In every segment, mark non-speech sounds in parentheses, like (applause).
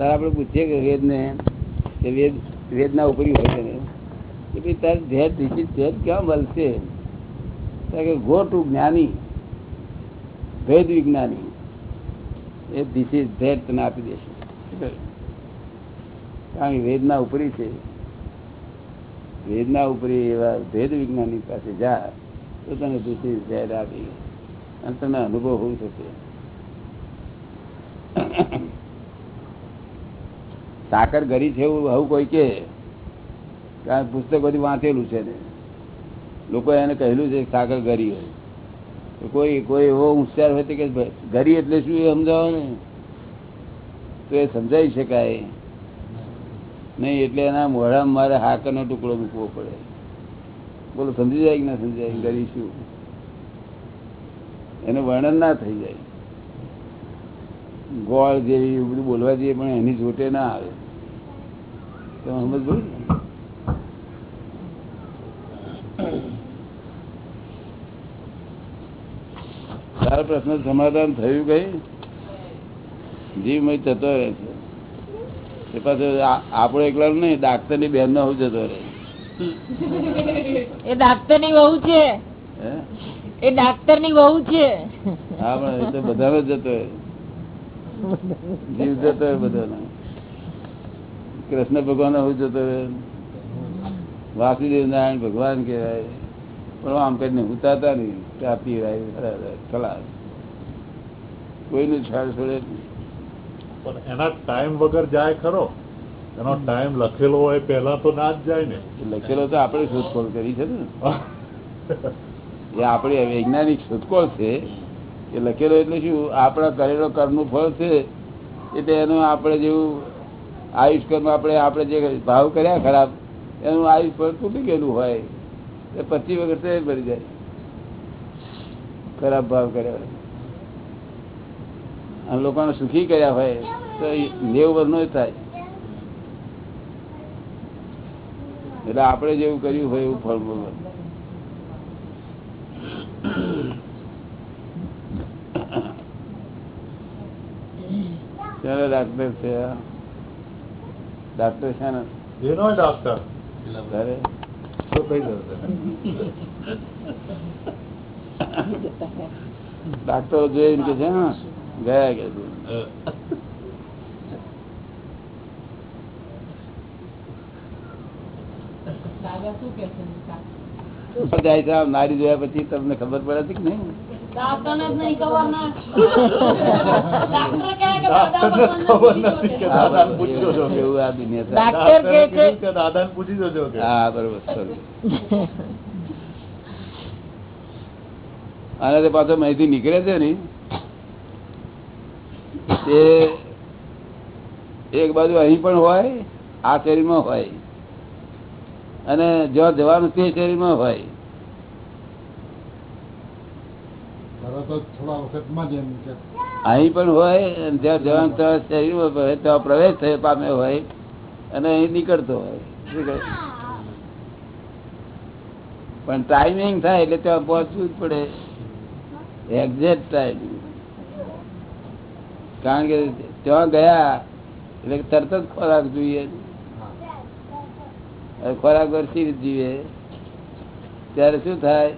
તારે આપણે પૂછીએ કે વેદને, કે વેદ, વેદના ઉપરી હોય છે કે ભાઈ તારે ધ્યેય દિશી ધ્યેય ક્યાં મળશે? કે ગો ટુ જ્ઞાની, ભેદ વિજ્ઞાની. એ દિશી ભેદ તને આપી દેશે. કારણ કે વેદના ઉપરી છે. વેદના ઉપરી એવા ભેદ વિજ્ઞાની પાસે જા, તો તને દિશી ભેદ આપી. અને તને અનુભવ હોઈ શકે. સાકર ગરી છે એવું આવું કોઈ કે. કારણ પુસ્તક બધું વાંચેલું છે ને. લોકો એને કહેલું છે સાકર ગરી હોય. કોઈ કોઈ એવો હોશિયાર હોય કે ગરી એટલે શું એ સમજાવો ને? તો એ સમજાવી શકાય. નહીં, એટલે એના મોઢામાં મારે હાકરનો ટુકડો મૂકવો પડે. બોલો, સમજી જાય કે ના સમજાય? ગરી શું? એનું વર્ણન ના થઈ જાય. ગોળ જેવી બધું બોલવા જઈએ પણ એની જોટે ના આવે. સમજ ને? પ્રશ્ન સમાધાન થયું કઈ? જીવ મય જતો રહે છે. એ પાછો આપણો એકલા નહીં ડાક્ટરની બેન નો જતો રહે. એ ડાક્ટરની વહુ છે. એ ડાક્ટરની વહુ છે. હા પણ એ તો બધાનો જતો જીવ જતો રહે બધાનો. કૃષ્ણ ભગવાન હું જતો વાસુદેવ નારાયણ ભગવાન કહેવાય. પણ આમ કરીને ઉતારતા નહીં. ચા પીવાય ખલાસ. કોઈનું છાડ છોડે પણ એના ટાઈમ વગર જાય ખરો. એનો ટાઈમ લખેલો હોય પહેલા તો ના જ જાય ને. લખેલો તો આપણે શોધખોળ કરી છે ને. એ આપણી વૈજ્ઞાનિક શોધખોળ છે. એ લખેલો એટલે શું? આપણા કરેલો કર્મનું ફળ છે. એટલે એનું આપણે જેવું આયુષ આપણે આપણે જે ભાવ કર્યા ખરાબ, એનું આયુષ ફળ તૂટી ગયેલું હોય, એ પચીસ વખત ભરી જાય ખરાબ ભાવ કર્યા અને લોકોને સુખી કર્યા હોય, તો નેવું વર્ષનો થાય એટલે આપણે જેવું કર્યું હોય એવું ફળ ભોગવવાનું. ચાલો ડાક્ટર છે. ડાક્ટર છે ને એનો ડાક્ટર તારે તો કઈ દઉં ડાક્ટરો જોઈને કે છે હા ગયા કે છે. દાદા શું કે છે જાય છે આમ નારી જોયા પછી તમને ખબર પડે છે કે નહીં ના. પૂછી જોજો. કે હા બરોબર અને તે પાછો માહિતી નીકળે છે ને. તે એક બાજુ અહીં પણ હોય આ શરીરમાં હોય. અને જ્યાં જવાનું તે શરીરમાં હોય થોડા વખતમાં જ એમ કે અહીં પણ હોય અને જ્યાં જવાનું ત્યાં શરીર હોય ત્યાં પ્રવેશ થયો પામે હોય અને અહીં નીકળતો હોય. પણ ટાઈમિંગ થાય એટલે ત્યાં પહોંચવું જ પડે. એક્ઝેક્ટ ટાઈમ કારણ કે ત્યાં ગયા એટલે તરત જ ખોરાક જોઈએ. ખોરાક વર્ષી જીવે ત્યારે શું થાય?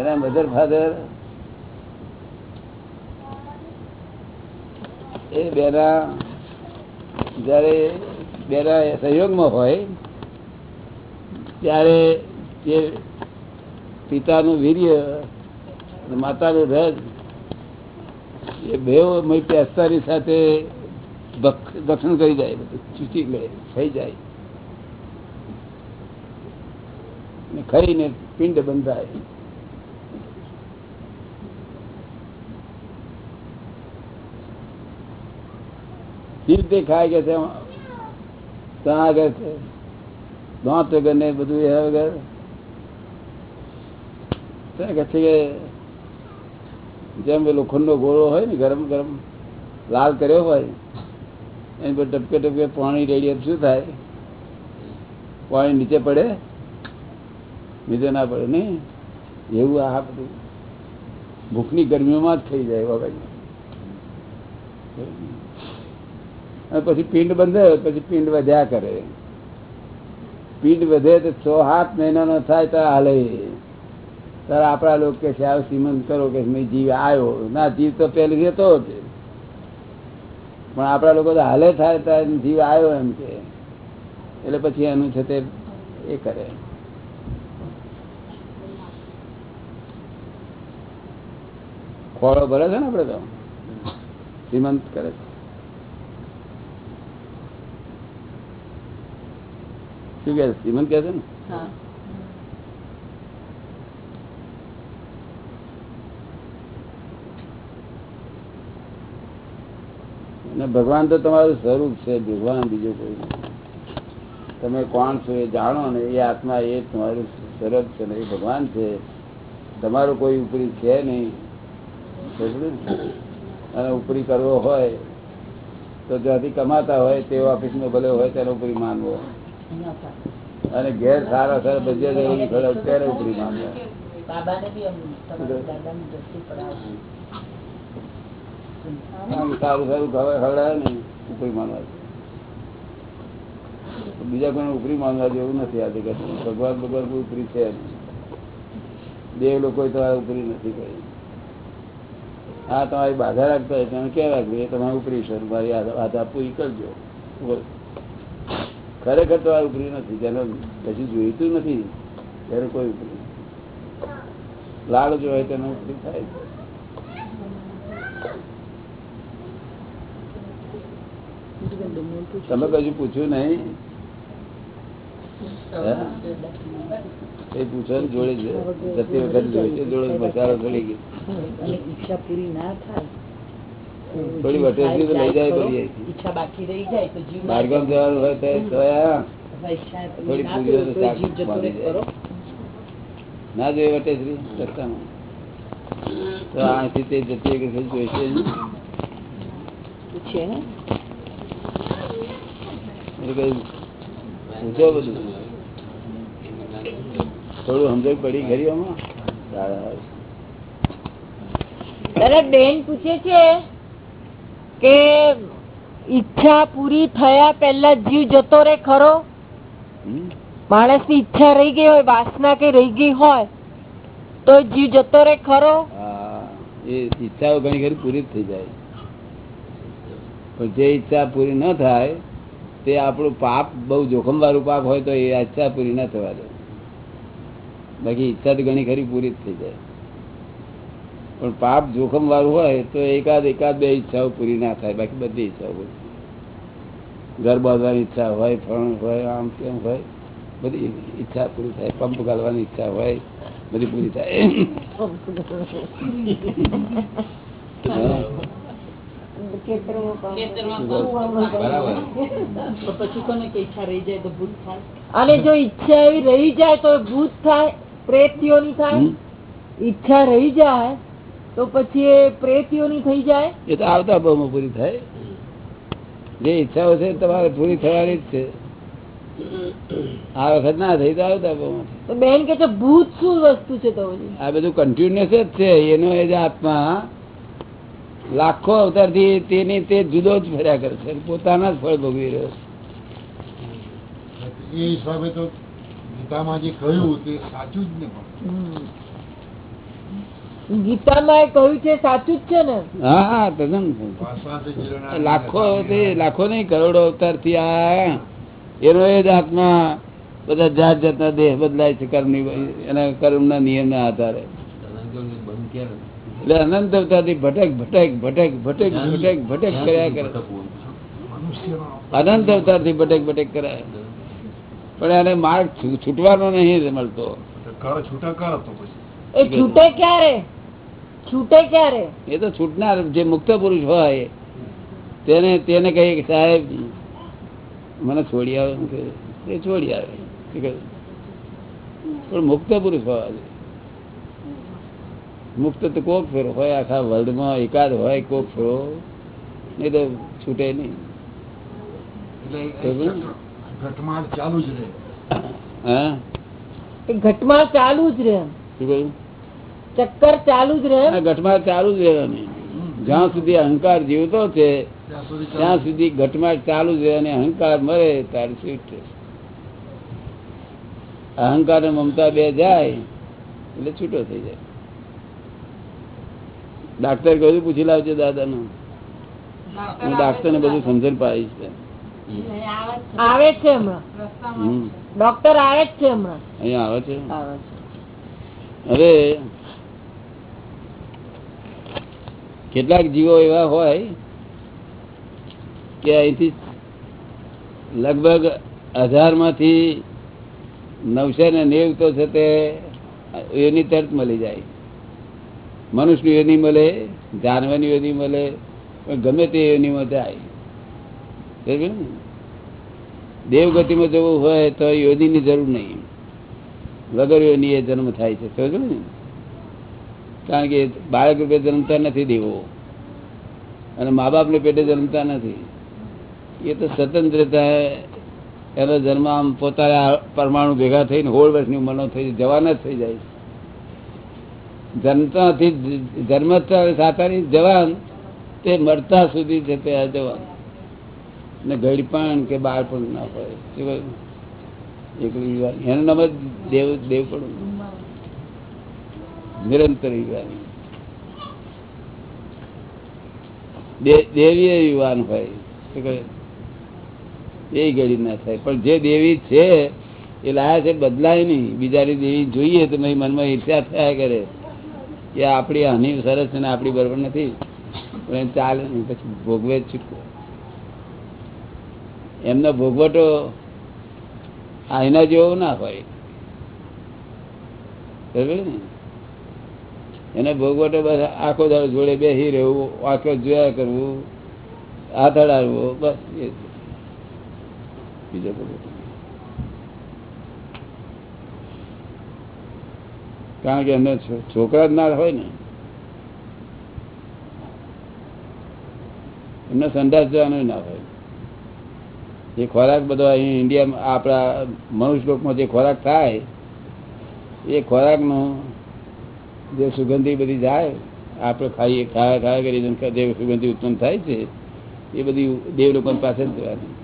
એના મધર ફાધર એ બેના, જ્યારે બેના સહયોગમાં હોય, ત્યારે જે પિતાનું વીર્ય માતાનું રજ એ બે પેસ્તાની સાથે દક્ષિણ કરી જાય, બધું ચૂસી લે, થઈ જાય. ને ખાઈને પિંડ બંધાય. રીતે ખાય કે છે? ત્યાં આગળ છે. વગર ને બધું એ વગર. ત્યાં કહે છે કે જેમ પેલો લોખંડનો ગોળો હોય ને, ગરમ ગરમ, લાલ કર્યો હોય, એની પર ટપકે ટપકે પાણી રેડીએ શું થાય? પાણી નીચે પડે? નીચે ના પડે નહીં? એવું આ બધું. ભૂખની ગરમીમાં જ ખાઈ જાય વગર અને પછી પિંડ બંધે, પછી પિંડ વધ્યા કરે. પિંડ વધે તો છ, સાત મહિનાનો થાય તો હાલે. ત્યારે આપણા લોકો કે છે, આવ શ્રીમંત કરો. કે જીવ આવ્યો. ના, જીવ તો પહેલી રહેતો જ. પણ આપણા લોકો તો હાલે થાય ત્યારે જીવ આવ્યો એમ કે. એટલે પછી એનું છે તે એ કરે. ખોળો ભરે છે ને આપડે તો? શ્રીમંત કરે છે. શું કે શ્રીમંત કે છે ને? અને ભગવાન તો તમારું સ્વરૂપ છે ભગવાન બીજું કોઈ તમે કોણ છો એ જાણો ને એ આત્મા એ તમારું સ્વરૂપ છે ને એ ભગવાન છે. તમારું કોઈ ઉપરી છે નહીં. અને ઉપરી કરવો હોય તો જ્યાંથી કમાતા હોય તે ઓફિસમાં ભલે હોય તેનો ઉપરી માનવો અને ઘેર સારા સારા ભજીયા જેવું ખબર ત્યારે ઉપરી સારું સારું ખવડાવે ને માનવા બીજા કોઈ ઉપરી માનવા જેવું નથી આ જગત ભગવાન ભગવાન કોઈ ઉપરી છે. દેવ લોકો તમારે ઉપરી નથી કઈ. હા તમારી બાધા રાખતા હોય તમે ક્યાં રાખવી? એ તમારે ઉપરી છે. મારી હાથ બાધા પૂરી કરજો. ખરેખર આ ઉભરી નથી, જેને પછી જોઈતું નથી, ત્યારે કોઈ ઉભરી. લાડ જો હોય તેને ઉભરી થાય. તમે કજુ પૂછ્યું નહીં? એ પૂછો જોડે છે જતી વખત જોઈ છે જોડે મસાલો ચડી ગયો. ઈચ્છા પૂરી ના થાય. થોડી વટેસી તો લઈ જાય પડી ઈચ્છા બાકી રહી જાય તો જીવ માર્ગમ જવાનું હોય તો ઈચ્છા થોડી પૂરી તો જીવ જતો રહે બાંધી જાય. ના જોઈએ વટેસરી રસ્તામાં. તો આથી તે જતી વખત જોઈશે છે ને. પૂછો બધું. થોડું સમજણ પડી ખરી આમાં. બેન પૂછે છે. કે ઈચ્છા પૂરી થયા પહેલા જીવ જતો રે ખરો? માણસની ઈચ્છા રહી ગઈ હોય વાસના કે રહી ગઈ હોય તો જીવ જતો રે ખરો? એ ઈચ્છાઓ ઘણી ખરી પૂરી જ થઈ જાય. પણ જે ઈચ્છા પૂરી ન થાય તે આપણું પાપ બહુ જોખમ વાળું પાપ હોય તો એ ઈચ્છા પૂરી ન થવા દે. બાકી ઈચ્છા તો ઘણી ખરી પૂરી જ થઈ જાય. પણ પાપ જોખમ વાળું હોય તો એકાદ એકાદ બે ઈચ્છાઓ પૂરી ના થાય બાકી બધી ઈચ્છાઓ પૂરી. ઘર બાંધવાની ઈચ્છા હોય ફળ હોય આમ તેમ હોય બધી ઈચ્છા પૂરી થાય. પંપ ગાળવાની ઈચ્છા હોય બધી પૂરી થાય. હા. બરાબર તો પછી કોને કે ઈચ્છા રહી જાય તો ભૂત થાય? અને જો ઈચ્છા એવી રહી જાય તો ભૂત થાય પ્રેતીઓની થાય ઈચ્છા રહી જાય તો પછી એ પ્રેતીઓની થઈ જાય? એ તો આવતા ભાવમાં પૂરી થાય. જે ઈચ્છાઓ છે તમારે પૂરી થવાની જ છે. આ વખત ના થઈ તો આવતા ભાવમાં. તો બેન કે છે ભૂત શું વસ્તુ છે તો આ બધું કન્ટિન્યુઅસ જ છે. એનો એ જ આત્મા લાખો અવતારથી તેની તે જુદો જ ફર્યા કરે છે. પોતાના જ ફળ ભોગવી રહ્યો છે. એ હિસાબે તો ગીતામાં જે કહ્યું તે સાચું જ ને પણ. ગીતામાં કહ્યું છે સાચું જ છે ને? હા તદ્દન લાખો લાખો નહીં કરોડો અવતારથી આ એનો એ જાતના બધા જાત જાતના દેહ બદલાય છે કર્મની એના કર્મના નિયમના આધારે. એટલે અનંત અવતારથી ભટક ભટક ભટક ભટક ભટક ભટક કર્યા કરે. અનંત અવતારથી ભટક ભટક કરાય. પણ એને માર્ગ છૂટવાનો નહીં મળતો. છૂટા કર તો પછી. એ છૂટે ક્યારે? છૂટે ક્યારે? એ તો છૂટનાર જે મુક્ત પુરુષ હોય તેને તેને કહીએ કે સાહેબ મને છોડી આવે. એ છોડી આવે. પણ મુક્ત પુરુષ હોવા મુક્ત તો કોક ફેરો હોય આખા વર્લ્ડમાં એકાદ હોય કોક ફેરો નહીં તો છૂટે નહીં. ઘટમાળ ચાલુ જ રહે. હા? એ ઘટમાં ચાલુ જ રહે. શું કહ્યું? ચક્કર ચાલુ જ રહે ઘટમાળ ચાલુ જ રહેવાની. જ્યાં સુધી અહંકાર જીવતો છે ત્યાં સુધી ઘટમાળ ચાલુ જ રહે અને અહંકાર મરે ત્યારે સ્વીટ અહંકાર અને મમતા બે જાય એટલે છૂટો થઈ જાય. ડાક્ટર કહ્યું પૂછી લાવજો દાદાનું. હું ડાક્ટર ને બધું સમજણ પાડીશ આવે છે. હમણાં. ડોક્ટર આવે છે હમણાં. અહીંયા આવે છે? આવે છે. હવે કેટલાક જીવો એવા હોય કે અહીંથી લગભગ હજારમાંથી નવસો ને નેવ તો છે તે એની તરત મળી જાય. મનુષ્યની યોની મળે, જાનવરની યોની મળે ગમે તે યોનીમાં જાય? દેવગતિમાં જવું હોય તો યોનીની જરૂર નહીં. વગર યોની એ જન્મ થાય છે. સમજો ને? કારણ કે બાળક રૂપે જન્મતા નથી દેવો. અને મા બાપને પેટે જન્મતા નથી. એ તો સ્વતંત્રતા એનો જન્મ આમ પોતાના પરમાણુ ભેગા થઈને હોળ વર્ષની ઉંમરનો થઈ જવાના જ થઈ જાય જન્મતાથી જન્મતા સાતાની જવાન તે મરતા સુધી છે તે આ જવાન. ને ગળપણ કે બાળપણ ના હોય. શું કહ્યું? એનું નામ જ દેવ દેવ પણ નિરંતર યુવાન દેવીય યુવાન હોય. એ ઘડી ના થાય. પણ જે દેવી છે, એ લાયા છે બદલાય નહીં. બીજાની દેવી જોઈએ તો મનમાં ઈર્ષા થયા કરે. કે આપણી આની સરસ છે ને આપણી બરોબર નથી. પણ ચાલે નહીં, પછી ભોગવે જ છૂટકો એમનો ભોગવટો આ એના જેવો ના હોય. બરાબર ને એને ભોગવટો બસ આખો દાડો જોડે બેસી રહેવું આંખો જોયા કરવું હાથ અડાડવો બસ એ. બીજો કારણ કે એમને છોકરા જ ના હોય ને, એમને સંદાસ જવાનું ના હોય એ ખોરાક બધો અહીં ઇન્ડિયામાં આપણા મનુષ્ય લોકમાં જે ખોરાક થાય, એ ખોરાકનો જે સુગંધી બધી જાય, આપણે ખાઈએ ખાયા ખાયા કરી જે સુગંધી ઉત્પન્ન થાય છે, એ બધી દેવ લોકો પાસે જ જવાની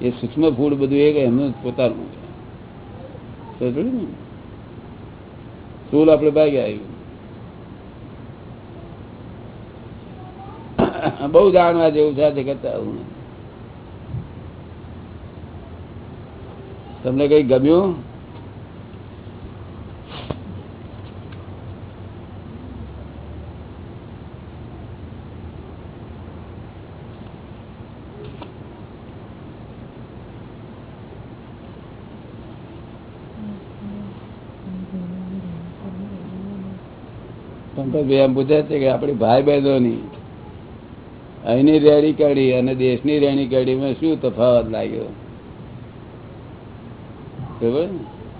એ સૂક્ષ્મ ફૂડ બધું એ એમનું પોતાનું છે. ચૂલ આપણે ભાગે આવ્યું બહુ જાણવા જેવું છે જગત તમને કઈ ગમ્યું પંકજભાઈ એમ પૂછે છે કે આપણી ભાઈ બહેનોની અહીંની રેણી કાઢી અને દેશની રેણી કડીમાં શું તફાવત લાગ્યો? બરાબર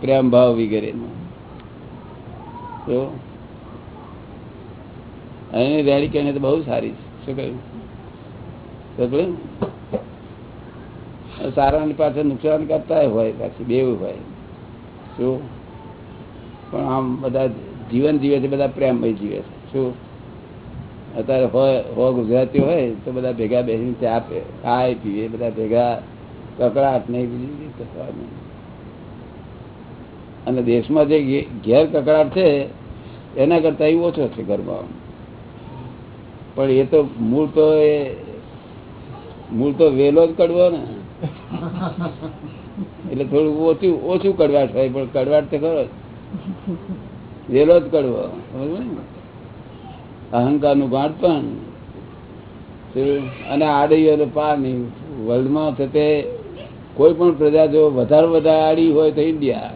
પ્રેમ ભાવ વગેરેનો. તો અહીંની રેણી કઢી તો બહુ સારી છે. શું કહ્યું? સારાની પાછળ નુકસાન કરતા હોય પાછી, બેવું હોય. શું? પણ આમ બધા જીવન જીવે છે, બધા પ્રેમમય જીવે છે. શું અત્યારે હોય ગુજરાતી હોય તો બધા ભેગા બેસીને ચા ખાય, પીએ. બધા ભેગા કકડાટ નહીં બીજી અને દેશમાં જે ઘેર કકડાટ છે, એના કરતા એ ઓછો છે ઘરમાં. પણ એ તો મૂળ તો એ, મૂળ તો વેલો જ કડવો ને. એટલે થોડું ઓછું ઓછું કડવાટ હોય, પણ કડવાટ તો ખરો વેલો જ કડવો. સમજ ને? અહંકારનું ગાંઠ પણ અને આડી પારની વર્લ્ડમાં છે તે કોઈ પણ પ્રજા જો વધારે વધારે આડી હોય તો ઇન્ડિયા.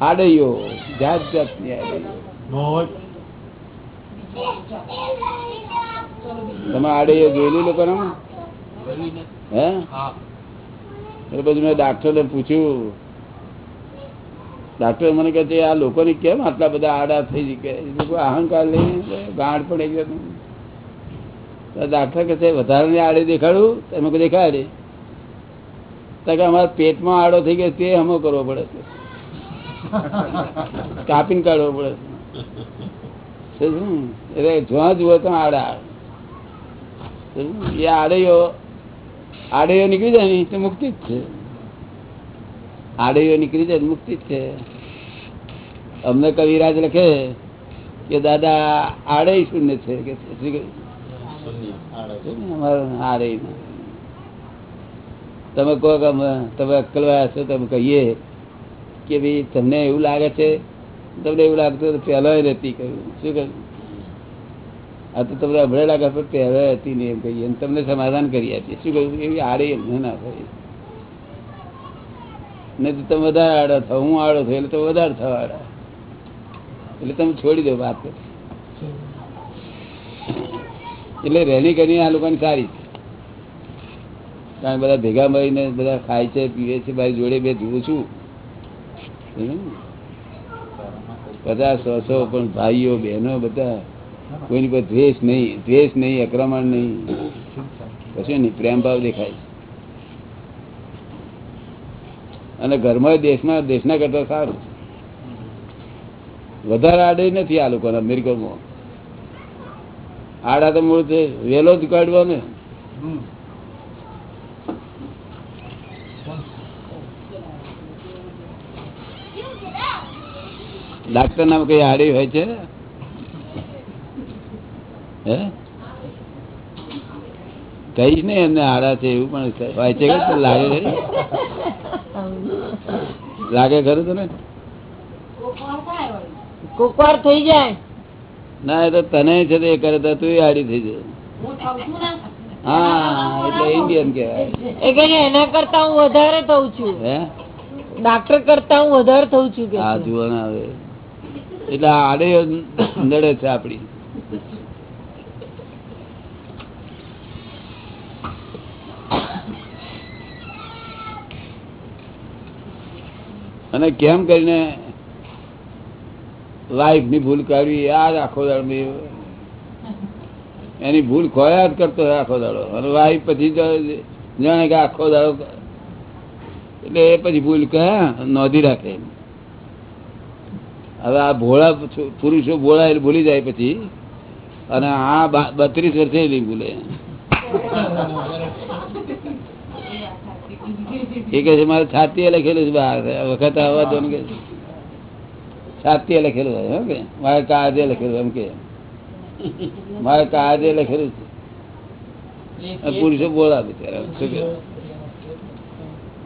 આડૈયો જાત જાતની આડઈઓ આડૈયો તમે આડૈયો જોયેલી લોકોને હે. એટલે પછી મેં ડાક્ટરને પૂછ્યું ડાક્ટર મને કહે છે આ લોકોને કેમ આટલા બધા આડા થઈ કે અહંકાર લઈને ગાંઠ પડી ગયો ડાક્ટર કહે છે વધારે આડે દેખાડું તમે દેખાડે. કે અમારા પેટમાં આડો થઈ ગયો તે હમો કરવો પડે છે. (laughs) કાપીને કાઢવો પડે છે. એટલે જ્યાં જુઓ તો આડા? એ આડૈયો આડૈયો નીકળી જાય ને તો મુક્તિ જ છે. આડૈયો નીકળી જાય મુક્તિ જ છે. અમને કવિરાજ લખે કે દાદા આડે શૂન્ય છે. કે આડે તમે કહો કે તમે અક્કલવાયા છો તમે કહીએ કે ભાઈ તમને એવું લાગે છે? તમને એવું લાગતું પહેલો નથી કહ્યું શું કહ્યું? આ તો તમને હમણાં લાગે પણ પહેલો હતી નહીં એમ કહીએ. તમને સમાધાન કરી આપીએ. શું કહ્યું? એવી આડે એમને ના થાય. નહીં તો તમે વધારે આડો થાવ, હું આડો થયો એટલે તમે વધારે થાવ એટલે તમે છોડી દો વાત. એટલે રહેણી કરી આ લોકોની સારી કારણ બધા ભેગા મળીને બધા ખાય છે, પીવે છે, મારી જોડે બે જોઉં છું? પચાસ સો પણ ભાઈઓ, બહેનો બધા. કોઈની પર દ્વેષ નહીં દ્વેષ નહીં આક્રમણ નહીં. કશું નહીં પ્રેમ ભાવ દેખાય છે. અને ઘરમાં દેશમાં દેશના કરતા સારું. વધારે આડે નથી આ લોકોના અમેરિકામાં. આડા તો મૂળ વેલો જ કાઢવો ને. ડાક્ટર નામ કઈ આડી હોય છે? હે? જ ને એમને આડા છે એવું પણ હોય છે લાગે? લાગે ખરું તને? કુકવાર થઈ જાય. ના એ તો તને છે તે કરે તો તું આડી થઈ જાય. હા એટલે ઇન્ડિયન કહેવાય. એના કરતા હું વધારે થઉં છું. હે? ડાક્ટર કરતા હું વધારે થઉં છું કે હા છે. જુઓ ના આવે એટલે આડે નડે છે આપડી અને કેમ કરીને લાઈફની ભૂલ કરવી આ આખો દાડો એની ભૂલ ખોયા જ કરતો આખો દાડો. અને વાઈફ પછી જાણે કે આખો દાડો એટલે એ પછી ભૂલ કહે નોંધી રાખે. હવે આ ભોળા પુરુષો ભોળા એટલે ભૂલી જાય પછી. અને આ બત્રીસ વર્ષે ભૂલે. એ કે છે મારે છાતીએ લખેલું છે બહાર. વખત આવવા દો કે છાતીએ લખેલું હોય કે. મારે કાજે લખેલું એમ કે. મારે કાજે લખેલું છે. પુરુષો બોલા બિચારા શું કે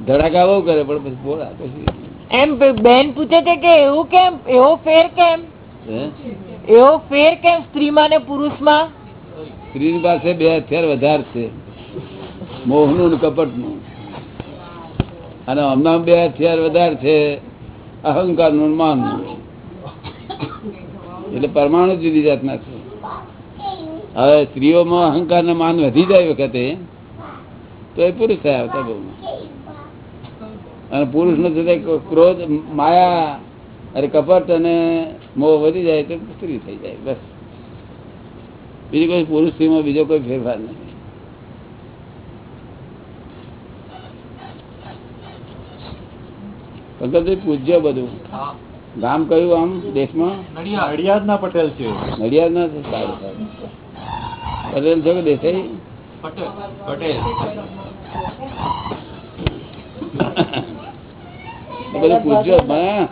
ધડાકા બહુ કરે પણ પછી બોલા પછી. એમ બેન પૂછે છે કે એવું કેમ એવો ફેર કેમ? એવો ફેર કેમ સ્ત્રીમાં ને પુરુષમાં? સ્ત્રી પાસે બે હથિયાર વધારે છે. મોહનું ને કપટનું. અને હમણાં બે હથિયાર વધારે છે, અહંકારનું માન એટલે પરમાણુ જુદી જાતના છે. હવે સ્ત્રીઓમાં અહંકાર ને માન વધી જાય વખતે, તો એ પુરુષ થયા આવતા બહુ. અને પુરુષ નો છે ક્રોધ, માયા, અરે કપટ અને મોહ વધી જાય તો સ્ત્રી થઈ જાય, બસ. બીજી કોઈ પુરુષ સ્ત્રીમાં બીજો કોઈ ફેરફાર નથી પંકજભાઈ પૂજ્ય બધું. ગામ કયું આમ? દેશમાં? નડિયાદ. ના પટેલ છે. નડિયાદ ના છે સારું સારું. પટેલ છો કે દેસાઈ? બધું પૂછજો મને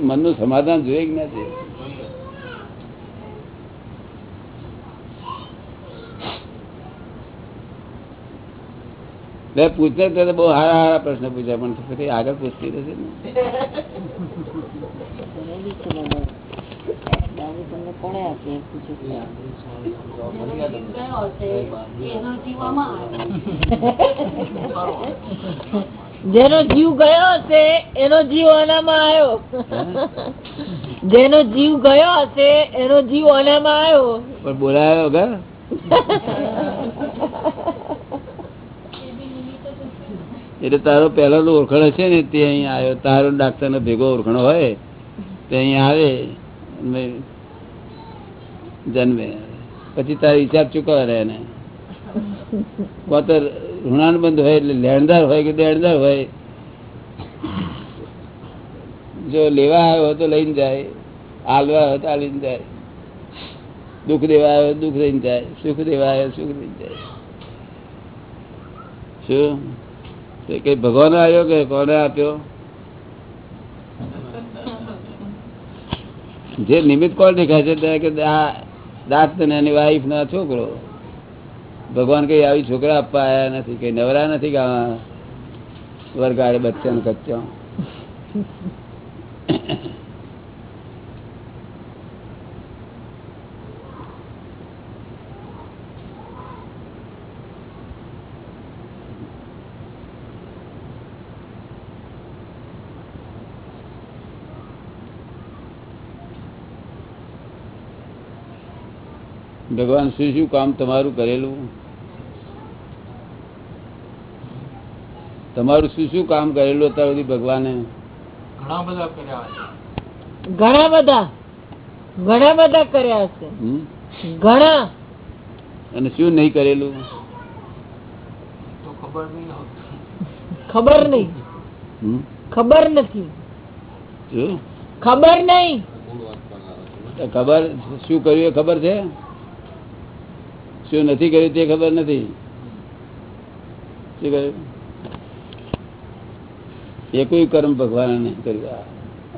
મનનું સમાધાન જોઈએ કે નથી બે પૂછે તો બહુ સારા સારા પ્રશ્ન પૂછ્યા પણ પછી આગળ પૂછતી નથી જેનો જીવ ગયો હશે એનો જીવ આનામાં આવ્યો. જેનો જીવ ગયો હશે એનો જીવ આનામાં આવ્યો. પણ બોલાયો વગર? એટલે તારો પહેલો ઓળખણ હશે ને, તે અહીંયા આવ્યો. તારો ડાક્ટર નો ભેગો ઓળખણો હોય, તે અહીંયા આવે જન્મે. પછી તારો હિસાબ ચૂકવા રહે એને. કોત ઋણાનુબંધ હોય એટલે લેણદાર હોય કે દેણદાર હોય, જો લેવા આવ્યો હોય તો લઈને જાય, હાલવા હોય તો આલીને જાય. દુઃખ દેવા આવ્યો દુઃખ લઈને જાય, સુખ દેવા આવ્યો સુખ દઈને જાય. શું? ભગવાન આવ્યો કે કોને આપ્યો? જે નિમિત્ત કોણ દેખાય છે કે દાંત ને એની વાઈફ ના છોકરો. ભગવાન કઈ આવી છોકરા આપવા આવ્યા નથી. કઈ નવરા નથી આ વરગાડે બચ્ચા ને કચ્ચા. ભગવાન શું શું કામ તમારું કરેલું? તમારું શું શું કામ કરેલું અત્યાર સુધી ભગવાને? ઘણા બધા કર્યા છે ઘણા બધા. ઘણા બધા કર્યા છે ઘણા. અને શું નહીં કરેલું? ખબર નહીં? ખબર નથી. ખબર નહીં. ખબર શું કર્યું ખબર છે? શું નથી કર્યું તે ખબર નથી. શું કર્યું એ કોઈ કર્મ ભગવાન નહીં કર્યું.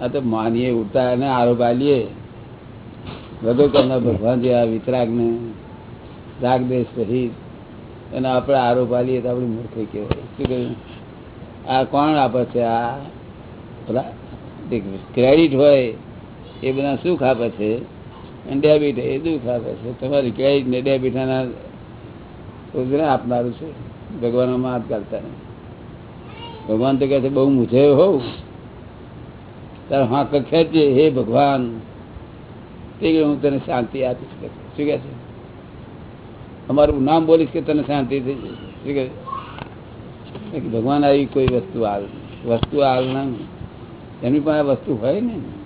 આ- તો માનીએ ઉઠતા અને આરોપ આલીએ. વગર કરના ભગવાન જે આ વિતરાગ ને રાગ દેશ સહિત અને આપણે આરોપ આલીએ તો આપણી મૂર્ખઈ કહેવાય શું કહ્યું આ કોણ આપે છે? આ ક્રેડિટ હોય એ બધા સુખ આપે છે? અને ડેબિટ એ દુઃખ આપે છે. તમારી ક્રેડિટ ને ડેબિટ એના ઉધરા આપનારું છે. ભગવાનમાં હાથ કરતા નહીં. ભગવાન તો કહે છે, બહુ મૂંઝે હોઉં તારે હા ખેંચે હે ભગવાન. તે હું તને શાંતિ આપીશ. શું કહે છે? અમારું નામ બોલીશ કે તને શાંતિ થઈ જશે. શું કહે છે? ભગવાન આવી કોઈ વસ્તુ હાલ વસ્તુ હાલ ના એમની પાસે વસ્તુ હોય ને.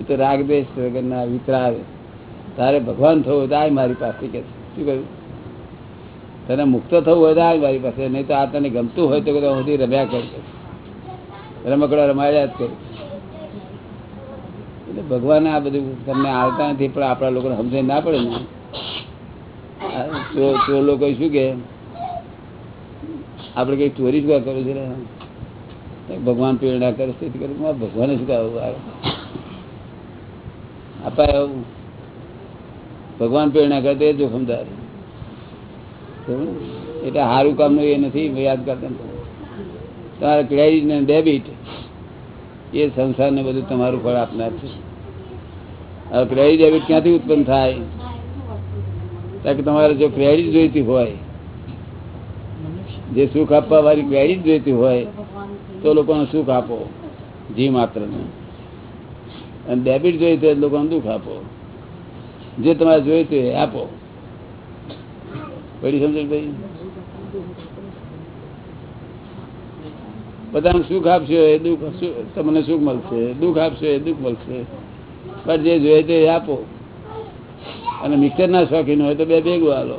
એ તો રાગદેશ વગરના વિતરાગ. તારે ભગવાન થવું તો મારી પાસે કે શું કહ્યું? તને મુક્ત થવું હોય તો મારી પાસે. નહીં તો આ તને ગમતું હોય તો બધા રમ્યા કર રમકડા રમાડ્યા જ કર એટલે ભગવાન આ બધું તમને આવતા નથી, પણ આપણા લોકોને સમજે ના પડે ને. તો લોકો શું કે, આપણે કઈ ચોરી શું કરું છે? ભગવાન પ્રેરણા કરે છે. ભગવાને શું કહ્યું? અપાય એવું. ભગવાન પ્રેરણા કરે તે જોખમદાર. એટલે સારું કામનું એ નથી યાદ કરતા તમારા ક્રેડિટ ને ડેબિટ, એ સંસારને બધું તમારું ફળ આપનાર છે. હવે ક્રેડિટ ડેબિટ ક્યાંથી ઉત્પન્ન થાય? કારણ કે તમારે જો ક્રેડિટ જોઈતી હોય, જે સુખ આપવા વાળી ક્રેડિટ જોઈતી હોય, તો લોકોને સુખ આપો. જી માત્ર. અને ડેબિટ જોઈતું તો લોકોને દુઃખ આપો. જે તમારે જોયું તે આપો. પડી સમજ ભાઈ બધાને સુખ આપશો, એ દુઃખ તમને સુખ મળશે, દુઃખ આપશો, એ દુઃખ મળશે. પણ જે જોઈએ તે આપો. અને મિક્સર ના શોખીન હોય તો બે ભેગું હાલો.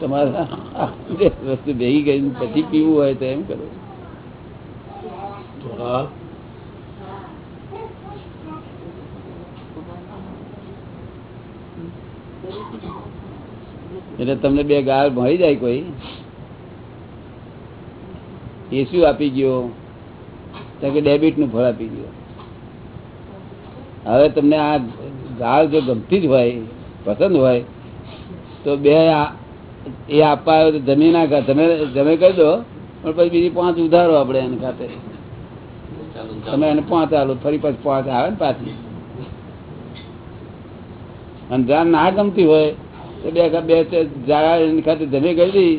તમારા વસ્તુ ભેગી ગઈ પછી પીવું હોય તો એમ કરો. હા એટલે તમને બે ગાળ મળી જાય કોઈ? એ શું આપી ગયો. કે ડેબિટનું ફળ આપી ગયો. હવે તમને આ ગાળ જો ગમતી જ હોય, પસંદ હોય, તો બે એ આપવા આવ્યો તો જમી ના ખા તમે કરી દો, પણ પછી બીજી પાંચ ઉધારો આપણે એને ખાતે. તમે એને પાંચ આલો, ફરી પછી પાંચ આવે ને પાછી. અને જ્યાં ના ગમતી હોય, તો બે બે એની ખાતે જમે કરી દી,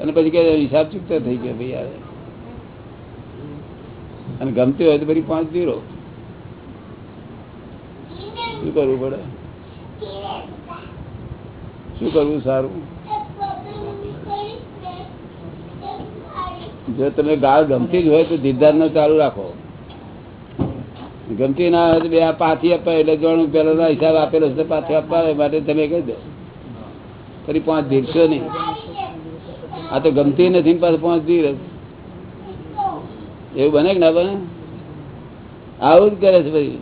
અને પછી કે હિસાબ ચૂકતો થઈ ગયો ભાઈ આવે અને ગમતી હોય તો ફરી પાંચ જીરો શું કરવું પડે? શું કરવું સારું? જો તમે ગાળ ગમતી જ હોય તો સિદ્ધાંત ચાલુ રાખો. ગમતી ના હોય બે પાથી અપાય એટલે જોણું પેલો હિસાબ આપેલો છે પાથી આપવા માટે તમે કહી દો. ફરી પાંચ ધીરશો નહીં. આ તો ગમતી નથી પાસે પાંચ ધીર એવું બને કે ના બને? આવું જ કરે છે ભાઈ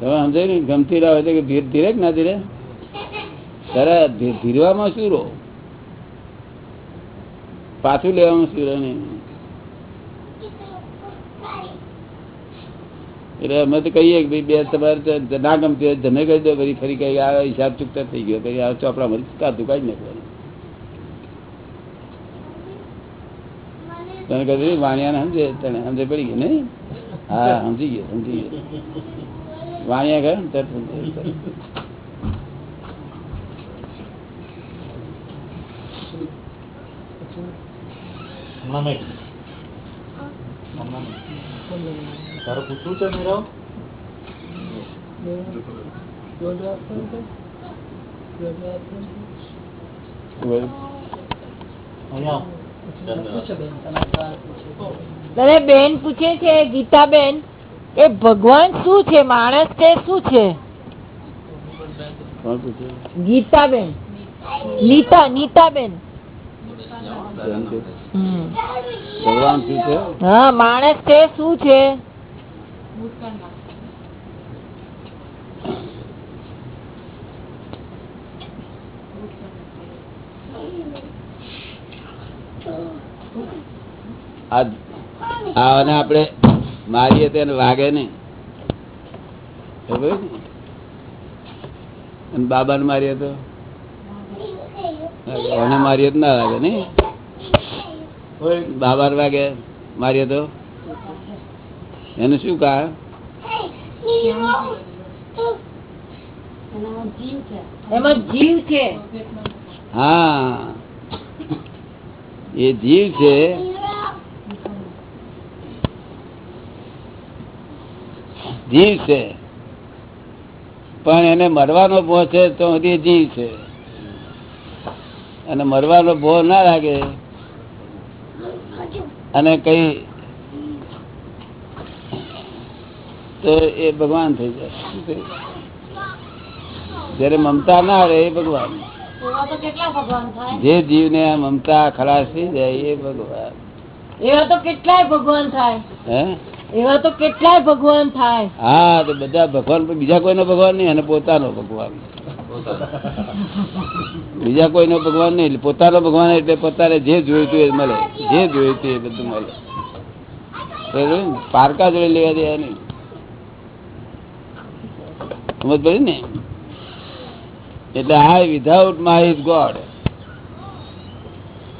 તમે સમજાય ને ગમતી ના હોય તો ધીરે ધીરે ના ધીરે? તારે ધીર- ધીરવામાં શું રહો? પાછું લેવામાં શું રહે નહીં? એટલે અમે તો કહીએ કે ભાઈ બે તમારે ના ગમતી હોય તમે કહી દો ફરી ફરી કઈ આ હિસાબ ચૂકતા થઈ ગયો પછી આ ચોપડા મળી કાઢું કઈ નાખવાનું તને કહ્યું વાણિયાને સમજે? તને સમજે પડી ગઈ નહીં? હા સમજી ગયો સમજી ગયો. વાણિયા ગયો ને તરત સમજે. નહીં. નહીં. તારે પૂછવું છે તને બેન પૂછે છે ગીતાબેન એ ભગવાન શું છે? માણસ છે શું છે? ગીતાબેન. નીતા નીતાબેન. ભગવાન શું છે હા માણસ છે શું છે? આ આને આપણે મારીએ તેને વાગે નહીં. બાબા ને? બાબાને મારીએ તો? એને મારીએ તો ના વાગે નહીં. ઓય, વાગે મારીએ તો. એનું શું કારણ જીવ છે. હા. એ જીવ છે. જીવ છે. પણ એને મરવાનો ભો છે તો હજી જીવ છે. અને મરવાનો ભો ના લાગે. અને કઈ તો એ ભગવાન થઈ જાય. જયારે મમતા ના રહે એ ભગવાન. જે જીવને આ મમતા ખલાસ થઈ જાય એ ભગવાન. એવા તો કેટલાય ભગવાન થાય. હે? એવા તો કેટલાય ભગવાન થાય. હા તો બધા ભગવાન બીજા બીજા કોઈનો ભગવાન નહીં અને પોતાનો ભગવાન. (laughs) બીજા કોઈનો ભગવાન નહીં પોતાનો ભગવાન એટલે પોતાને જે જોઈતું એ મળે. જે જોઈતું એ બધું મળે. પારકા જોડે લેવા દેવા નહીં. સમજ પડી ને? એટલે આ વિધાઉટ માય ઇઝ ગોડ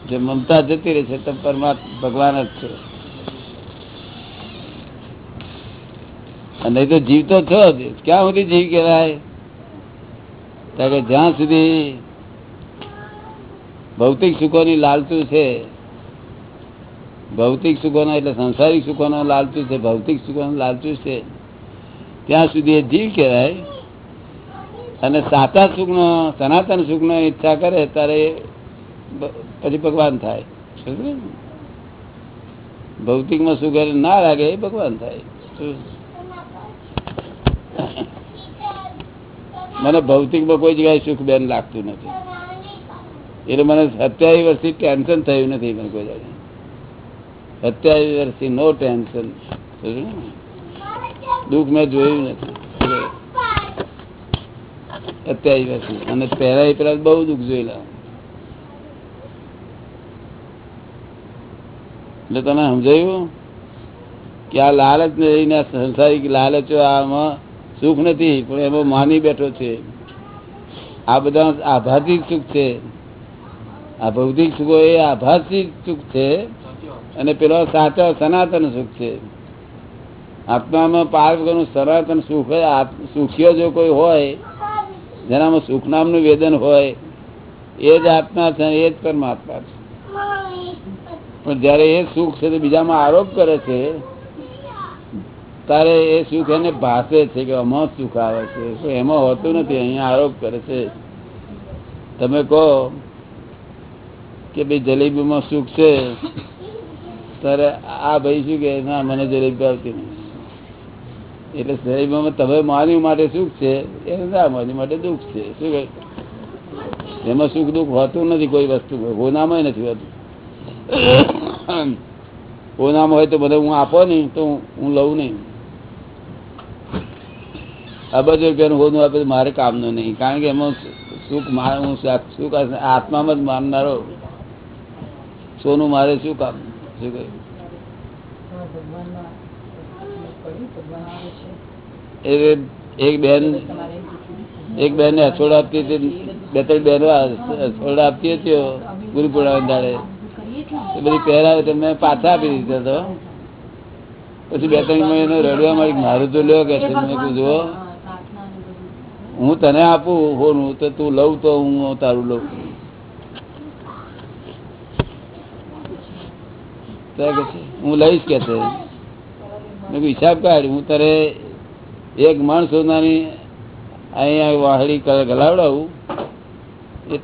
જે મમતા જતી રહે છે, તો પરમાત્મા, ભગવાન જ છે. અને તો જીવ તો છો. જ ક્યાં સુધી જીવ કહેવાય? કે જ્યાં સુધી ભૌતિક સુખોની લાલચું છે, ભૌતિક સુખોનો એટલે સંસારિક સુખોનો લાલચું છે, ભૌતિક સુખોનો લાલચું છે, ત્યાં સુધી એ જીવ કહેવાય અને સાચા સુખનો, સનાતન સુખનો ઈચ્છા કરે ત્યારે પછી ભગવાન થાય? ભૌતિકમાં સુખ ના લાગે એ ભગવાન થાય શું? મને ભૌતિકમાં કોઈ જગ્યાએ સુખ બેન લાગતું નથી. એટલે મને સત્યાવીસ વર્ષથી ટેન્શન થયું નથી મને કોઈ જગ્યાએ સત્યાવીસ વર્ષથી નો ટેન્શન. દુઃખ મેં જોયું નથી. સત્યાવીસ વર્ષથી. અને પહેલા પહેલા બહુ દુઃખ જોયેલા. એટલે તમે સમજાયું? કે આ લાલચ ને સંસારિક લાલચો આમાં સુખ નથી, પણ એમાં માની બેઠો છે. આ બધા આભાસી સુખ છે. આ ભૌતિક સુખો એ આભાસી સુખ છે. અને પેલો સાચો સનાતન સુખ છે. આત્મામાં પાર સનાતન સુખ સુખીઓ જો કોઈ હોય, જેનામાં સુખ નામનું વેદન હોય, એ જ આત્મા છે, એ જ પરમાત્મા છે. પણ જયારે એ સુખ છે તો બીજામાં આરોપ કરે છે તારે એ સુખ એને ભાસે છે કે આમાં સુખ આવે છે. પણ એમાં હોતું નથી? અહીંયા આરોપ કરે છે. તમે કહો કે ભાઈ જલેબીમાં સુખ છે. ત્યારે આ ભાઈ શું કે? ના, મને જલેબી આવતી નહીં એટલે જલેબીમાં તમે માન્યું માટે સુખ છે એ ના માન્યું માટે દુઃખ છે. શું કહે? એમાં સુખ દુઃખ હોતું નથી કોઈ વસ્તુ. ગુનામાં નથી હોતું. ગુનામાં હોય તો મને હું આપો નહીં, તો હું લઉં નહીં. અબજ રૂપિયાનું હોનું આપે મારે કામનું નહીં. કારણ કે એમાં સુખ મારે, હું સુખ આત્મામાં જ માનનારો સોનું મારે શું કામ? શું કહ્યું? એ એક બેન એક બેન ને હથોડ આપતી હતી, બે ત્રણ બહેનો અથોડ આપતી હતી ગુરુ પૂર્ણિમા દાડે. એ બધી પહેરાવે તો મેં પાછા આપી દીધા તો. પછી બે ત્રણ મહિનો રડવા મળી મારું તો લ્યો કે છે, મેં કીધું હું તને આપું, હોનું, તો તું લઉં તો હું તારું લઉં. હું લઈશ કે છે. હિસાબ કાઢ, હું તારે એક મણ સોનાની અહીંયા વાહડી ગલાવડાવું. એ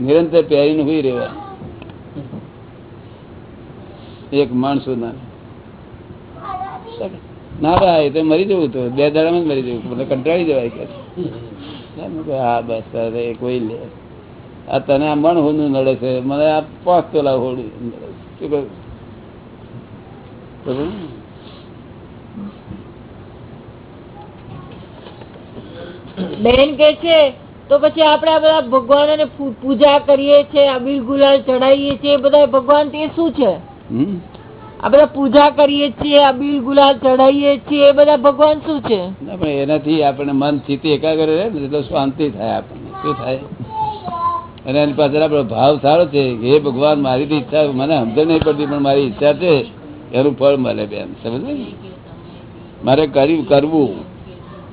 નિરંતર પહેરીને હુઈ રહેવા એક મણ સોનાની ના ભાઈ તો મરી જવું તો. બે દાડામાં મરી જવું. મને કંટાળી જવાય કે હા બસ તારે કોઈ લે. આ તને આ મણ હોનું નડે છે. મને આ પાંચ તોલા હોડું શું કહ્યું બેન કે છે તો પછી આપણે આ બધા ભગવાનોને પૂ- પૂજા કરીએ છીએ અબીલ ગુલાલ ચડાવીએ છીએ બધા ભગવાન તે શું છે? આ પૂજા કરીએ છીએ અબીલ ગુલાલ ચડાવીએ છીએ, એ બધા ભગવાન શું છે? પણ એનાથી આપણે મન સ્થિતિ એકાગ્ર રહે ને શાંતિ થાય આપણને. શું થાય? અને એની પાછળ આપણો ભાવ સારો છે હે ભગવાન, મારી ઈચ્છા મને સમજ નહીં પડતી, પણ મારી ઈચ્છા છે, એનું ફળ મળે બેન સમજ ને? મારે કર્યું, કરવું.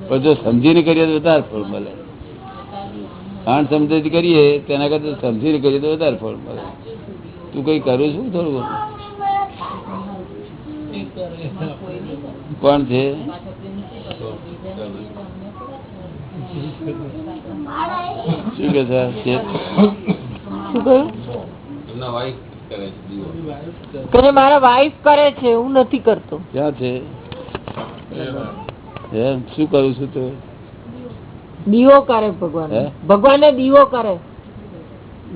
પણ જો સમજીને કરીએ તો વધારે ફળ મળે. કારણ સમજે કરીએ, તેના કરતા સમજીને કરીએ તો વધારે ફળ મળે. તું કંઈ કરું છું થોડું? કોણ છે? શું કે છે? છે? શું કહ્યું? મારા વાઈફ કરે છે હું નથી કરતો. ક્યાં છે? એમ શું કરું છું તો? દીવો કરે ભગવાન. ભગવાન દીવો કરે.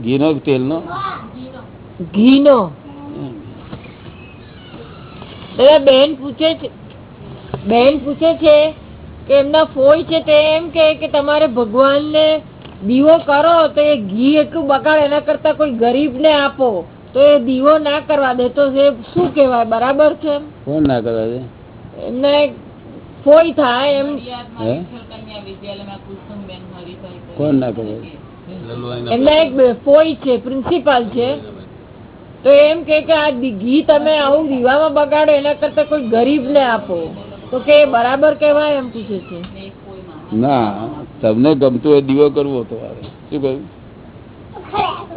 ઘીનો કે ઘી ઘીનો. દાદા બેન પૂછે છે બેન પૂછે છે કે એમના ફોઈ છે તે એમ કે તમારે ભગવાનને દીવો કરો તો એ ઘી એટલું બગાડ એના કરતા કોઈ ગરીબને આપો તો એ દીવો ના કરવા દે. તો એ શું કેવાય બરાબર છે કોણ ના કરે છે એમના એક ફોઈ થાય એમ. કોણ ના એમના એક ફોઈ છે પ્રિન્સિપાલ છે. તો એમ કે આ ઘી તમે આવું દીવામાં બગાડો એના કરતા કોઈ ગરીબને આપો. તો કે બરાબર કેવાય એમ પૂછે છે. ના તમને ગમતું હોય દીવો કરવો તમારે શું કહ્યું?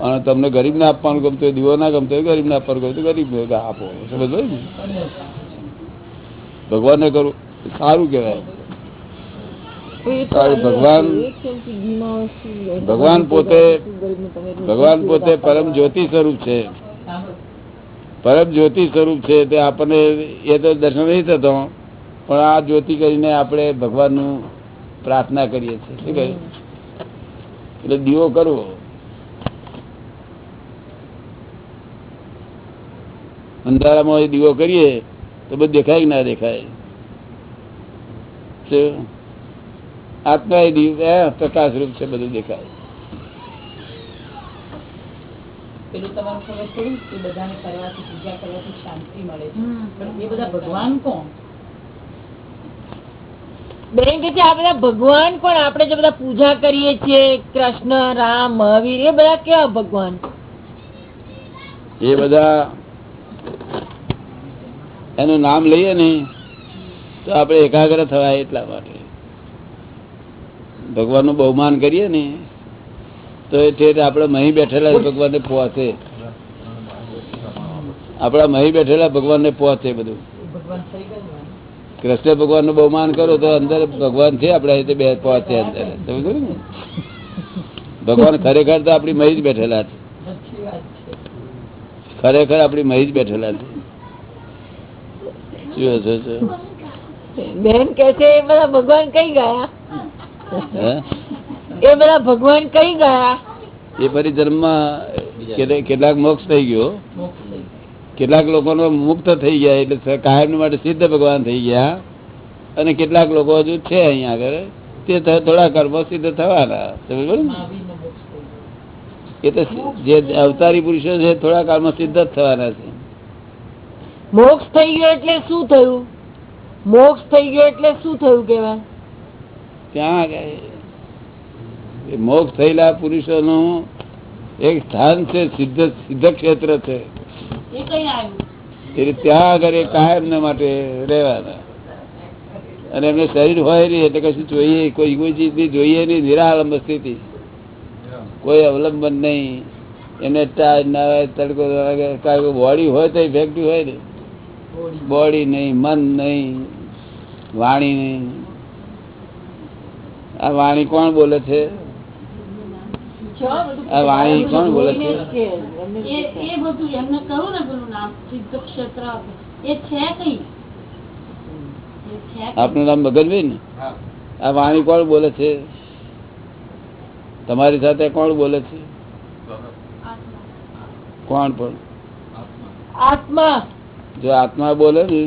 અને તમને ગરીબ ને આપવાનું ગમતું હોય દીવો ના ગમતો હોય ગરીબ ને આપવાનું ગમતું ગરીબ આપો. સમજ ને ભગવાન ને કરવું સારું તારે ભગવાન ભગવાન પોતે- ભગવાન પોતે પરમ જ્યોતિ સ્વરૂપ છે. પરમ જ્યોતિ સ્વરૂપ છે તે આપણને એ તો દર્શન નહીં થતો, પણ આ જ્યોતિ કરીને આપણે ભગવાનનું પ્રાર્થના કરીએ છીએ. શું કહ્યું એટલે દીવો કરવો. અંધારામાં એ દીવો કરીએ તો બધું દેખાય કે ના દેખાય? આત્મા એ દીવ પ્રકાશ રૂપ છે, બધું દેખાય. પેલું તમારું ખબર પડી કે બધાને કરવાથી પૂજા કરવાથી શાંતિ મળે છે. પણ એ બધા ભગવાન કોણ? બેન કે આ બધા ભગવાન પણ આપણે જે બધા પૂજા કરીએ છીએ કૃષ્ણ રામ મહાવીર એ બધા કેવા ભગવાન? એ બધા એનું નામ લઈએ ને તો આપણે એકાગ્ર થવાય એટલા માટે. ભગવાનનું બહુમાન કરીએ ને તો એ ઠેઠ આપણે મહી બેઠેલા ભગવાનને પહોંચે આપણા મહી બેઠેલા ભગવાનને પહોંચે બધું. ભગવાન કૃષ્ણ ભગવાનનું બહુમાન કરો તો અંદર ભગવાન છે આપણા રીતે બે પહોંચે અંદર. સમજો ને? ભગવાન ખરેખર તો આપણી મહી જ બેઠેલા છે. ખરેખર આપણી મહી જ બેઠેલા છે? બેન કે છે બધા ભગવાન કઈ ગયા? હે? એ બધા ભગવાન કઈ ગયા? એ ફરી જન્મમાં કેટલાક મોક્ષ થઈ ગયો. કેટલાક લોકો મુક્ત થઈ ગયા એટલે કાયમ માટે સિદ્ધ ભગવાન થઈ ગયા. અને કેટલાક લોકો હજુ છે અહીંયા આગળ. તે થોડા કર્મો સિદ્ધ થવાના. એ તો જે અવતારી પુરુષો છે થોડા કાળમાં સિદ્ધ જ થવાના છે. મોક્ષ થઈ ગયો એટલે શું થયું? મોક્ષ થઈ ગયો એટલે શું થયું કેવાય ત્યાં મોક્ષ થયેલા પુરુષોનું એક સ્થાન છે સિદ્ધ સિદ્ધ ક્ષેત્ર છે. એટલે ત્યાં આગળ એ કાયમને માટે રહેવાના. અને એમને શરીર હોય નહીં એટલે કશું જોઈએ કોઈ કોઈ ચીજની જોઈએ નહીં નિરાલંબ સ્થિતિ. કોઈ અવલંબન નહીં. એને ટાળ ના હોય તડકો ના કારણ બોડી હોય તો ઇફેક્ટિવ હોય ને. બોડી નહીં મન નહીં વાણી નહીં. આ વાણી કોણ બોલે છે? વાણી કોણ બોલે છે? એ એ બધું એમને કહ્યું ને પેલું નામ સિદ્ધ ક્ષેત્ર એ છે કઈ? એ છે કઈ? આપનું નામ મગનભાઈ ને આ વાણી કોણ બોલે છે? તમારી સાથે કોણ બોલે છે? કોણ પણ? આત્મા. જો આત્મા બોલે ને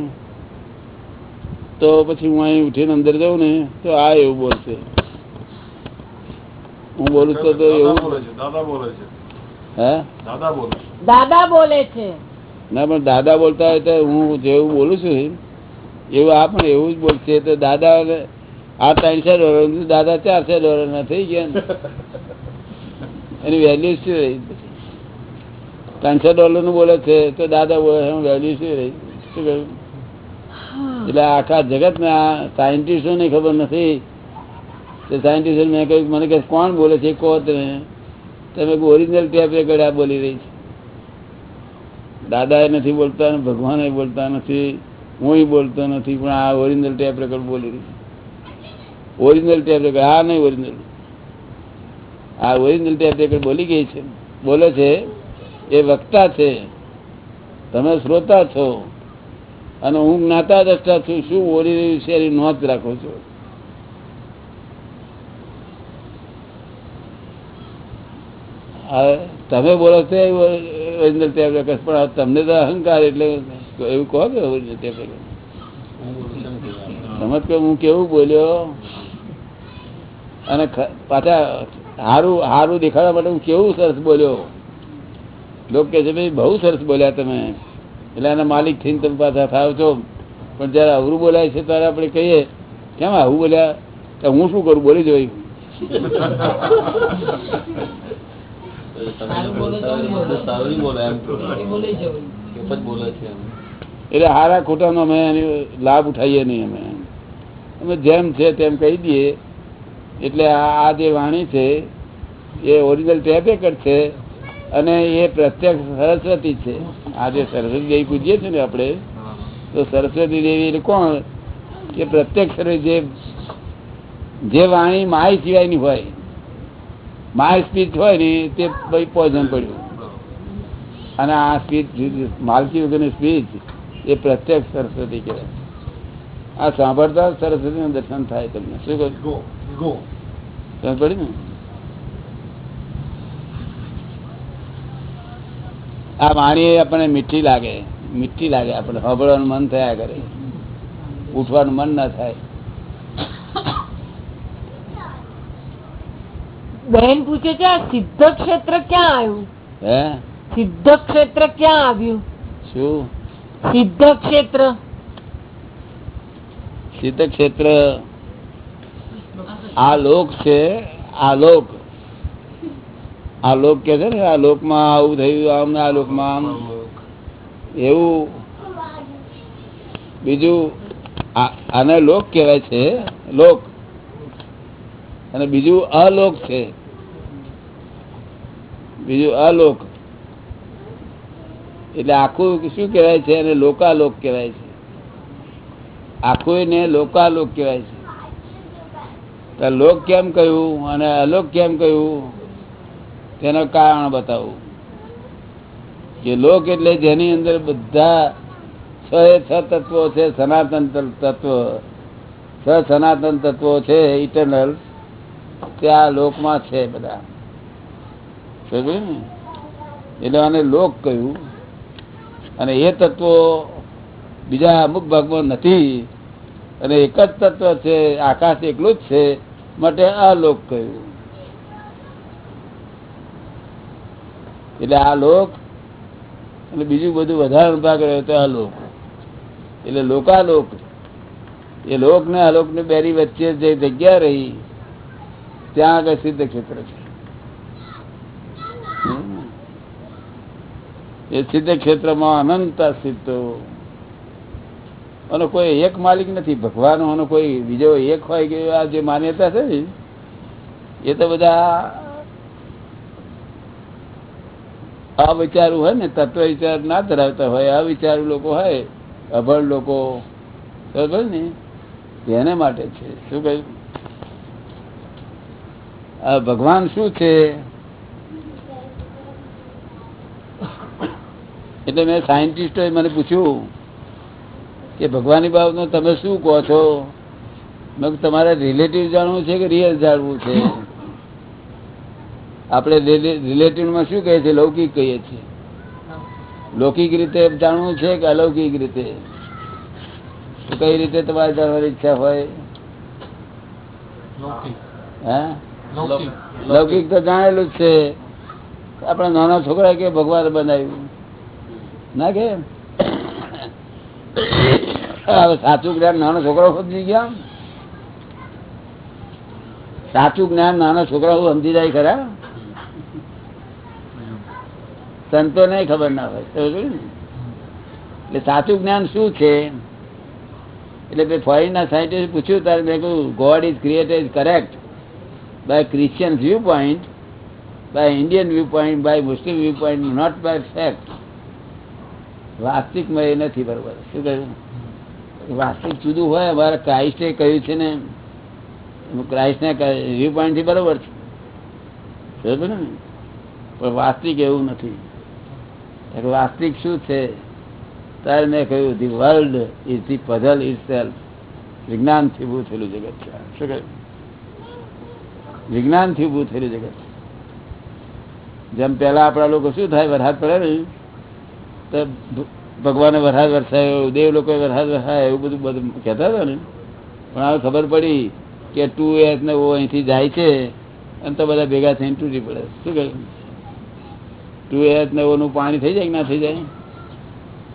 તો પછી હું અહીં ઉઠીને અંદર જાઉં ને તો આ એવું બોલશે. હું બોલું તો એવું. દાદા બોલે છે. હે? દાદા બોલે છે. દાદા બોલે છે. ના પણ દાદા બોલતા હોય તો હું જેવું બોલું છું એવું આ પણ એવું જ બોલશે. તો દાદા આ ત્રણસો ડોલર દાદા ચારસો ડોલર ના થઈ ગયા એની વેલ્યુ શું રહી? ત્રણસો ડોલરનું બોલે છે તો દાદા બોલે એનું વેલ્યુ શું રહી? શું કહ્યું? એટલે આખા જગત ના સાયન્ટિસ્ટો ને ખબર નથી તે સાયન્ટિસ્ટ મેં કહ્યું, મને કહે કોણ બોલે છે? કહો તમે તમે ઓરિજિનલ ટેપ રેકર્ડ આ બોલી રહી છે. દાદા એ નથી બોલતા ભગવાન એ બોલતા નથી હું બોલતો નથી, પણ આ ઓરિજિનલ ટેપ રેકર્ડ બોલી રહી છે. ઓરિજિનલ ટેપ રેકર્ડ આ નહીં ઓરિજિનલ આ ઓરિજિનલ ટેપ રેકર્ડ બોલી ગઈ છે. બોલે છે, એ વક્તા છે. તમે શ્રોતા છો. અને હું જ્ઞાતા દ્રષ્ટા છું. શું બોલી રહ્યું છે એની નોંધ રાખો છો? તમે બોલો છો ઓરિજિનલ ટેપ પણ તમને તો અહંકાર એટલે એવું કહો કે ઓરિજિનલ સમજ કે હું કેવું બોલ્યો? અને પાછા હારું હારું દેખાડવા માટે હું કેવું સરસ બોલ્યો? લોકો કે છે, ભાઈ, બહુ સરસ બોલ્યા તમે. એટલે એના માલિક થઈને તમે પાછા થાવ છો. પણ જયારે અવરું બોલાય છે, ત્યારે આપણે કહીએ, કેમ આવું બોલ્યા? હું શું કરું? બોલી જોયું એટલે હારા ખોટાનો અમે લાભ ઉઠાવીએ નહીં અમે. અમે જેમ છે તેમ કહી દઈએ. એટલે આ જે વાણી છે એ ઓરિજિનલ ટેપેકર છે અને એ પ્રત્યક્ષ સરસ્વતી છે. આ જે સરસ્વતી દેવી પૂજીએ છીએ ને આપણે તો સરસ્વતી દેવી એટલે કોણ? કે પ્રત્યક્ષ જે જે વાણી માય સિવાયની હોય. માય સ્પીચ હોય ને તે પોઈઝન પડ્યું. અને આ સ્પીચ માલકી વગરની સ્પીચ એ પ્રત્યક્ષ સરસ્વતી કહેવાય. આ સાંભળતા સરસ્વતીનું દર્શન થાય તમને. શું કહ્યું સમજ પડી ને? આ વાણી આપણને મીઠી લાગે. મીઠી લાગે. આપણે સાંભળવાનું મન થયા કરે. ઉઠવાનું મન ના થાય. બહેન પૂછે છે આ સિદ્ધ ક્ષેત્ર ક્યાં આવ્યું? હે? સિદ્ધ ક્ષેત્ર ક્યાં આવ્યું? શું? સિદ્ધ ક્ષેત્ર. સિદ્ધ ક્ષેત્ર આ લોક છે આ લોક. આ લોક કે છે ને આ લોકમાં આવું થયું આમ આ આ લોકમાં આમ. એવું. બીજું આને લોક કહેવાય છે લોક. અને બીજું અલોક છે. બીજું અલોક. એટલે આખું શું કહેવાય છે અને લોકાલોક કહેવાય છે. આખું એને લોકાલોક કહેવાય છે. લોક કેમ કહ્યું અને અલોક કેમ કહ્યું? તેનું કારણ બતાવું. કે લોક એટલે જેની અંદર બધા છ એ છ તત્વો છે સનાતન તત્વ છ સનાતન તત્વો છે ઇટરનલ તે આ લોકમાં છે બધા. એટલે આને લોક કહ્યું. અને એ તત્વો બીજા અમુક ભાગમાં નથી. અને એક જ તત્વ છે, આકાશ એકલું જ છે, માટે આ લોક કહ્યું. એટલે આ લોક અને બીજું બધું વધારે ભાગ રહ્યો તો આ લોક. એટલે લોકાલોક. એ લોક ને અલોક ને બેરી વચ્ચે જે જગ્યા રહી ત્યાં આગળ સિદ્ધ ક્ષેત્ર છે. એ સિદ્ધ ક્ષેત્રમાં અનંત સિદ્ધો. અને કોઈ એક માલિક નથી ભગવાન અને કોઈ બીજો એક હોય કે આ જે માન્યતા છે એ તો બધા અવિચારું હોય ને, તત્વ વિચાર ના ધરાવતા હોય અવિચારું લોકો હોય, અભણ લોકો. બરાબર ને તેને માટે છે. શું કહ્યું? ભગવાન શું છે? એટલે મેં સાયન્ટિસ્ટોએ મને પૂછ્યું કે ભગવાનની બાબતમાં તમે શું કહો છો? મેં તમારે રિલેટિવ જાણવું છે કે રિયલ જાણવું છે? આપણે રિલેટિવમાં શું કહીએ છીએ? લૌકિક કહીએ છીએ. લૌકિક રીતે જાણવું છે કે અલૌકિક રીતે? કઈ રીતે તમારે જાણવાની ઈચ્છા હોય? હા હે? લૌકિક. તો જાણેલું જ છે. આપણા નાના છોકરા કે ભગવાન બનાવ્યું? ના કે? સાચું જ્ઞાન નાનો છોકરો સમજી ગયા? સાચું જ્ઞાન નાના છોકરાઓ સમજી જાય ખરા? સંતો ને ખબર ના હોય? એટલે સાચું જ્ઞાન શું છે? એટલે મેં ફોરેન ના સાયન્ટિસ્ટ પૂછ્યું ત્યારે મેં કહ્યું God is created correct by Christian viewpoint, by Indian viewpoint, by Muslim viewpoint, not by fact. વાસ્તવિકમાં એ નથી બરોબર. શું કહ્યું? વાસ્તવિક જુદું હોય અમારે ક્રાઇસ્ટે કહ્યું છે ને ક્રાઇસ્ટના વ્યૂ પોઈન્ટથી બરોબર છે. બરોબર ને? પણ વાસ્તવિક એવું નથી. વાસ્તવિક શું છે? ત્યારે મેં કહ્યું the world is the puzzle is self વિજ્ઞાનથી બહુ થયેલું જગત છે. શું કહ્યું? વિજ્ઞાનથી ઊભું થયેલું જગત. જેમ પેલા આપણા લોકો શું થાય વરસાદ પડે ને, તો ભગવાને વરસાદ વરસાયો, દેવ લોકોએ વરસાદ વરસાય, એવું બધું બધું, કહેતા હતા ને. પણ હવે ખબર પડી કે ટુ એસ ને ઓ અહીંથી જાય છે, અને તો બધા ભેગા થઈને તૂટી પડે. શું કહે? ટુ એસ ને ઓનું પાણી થઈ જાય કે ના થઈ જાય?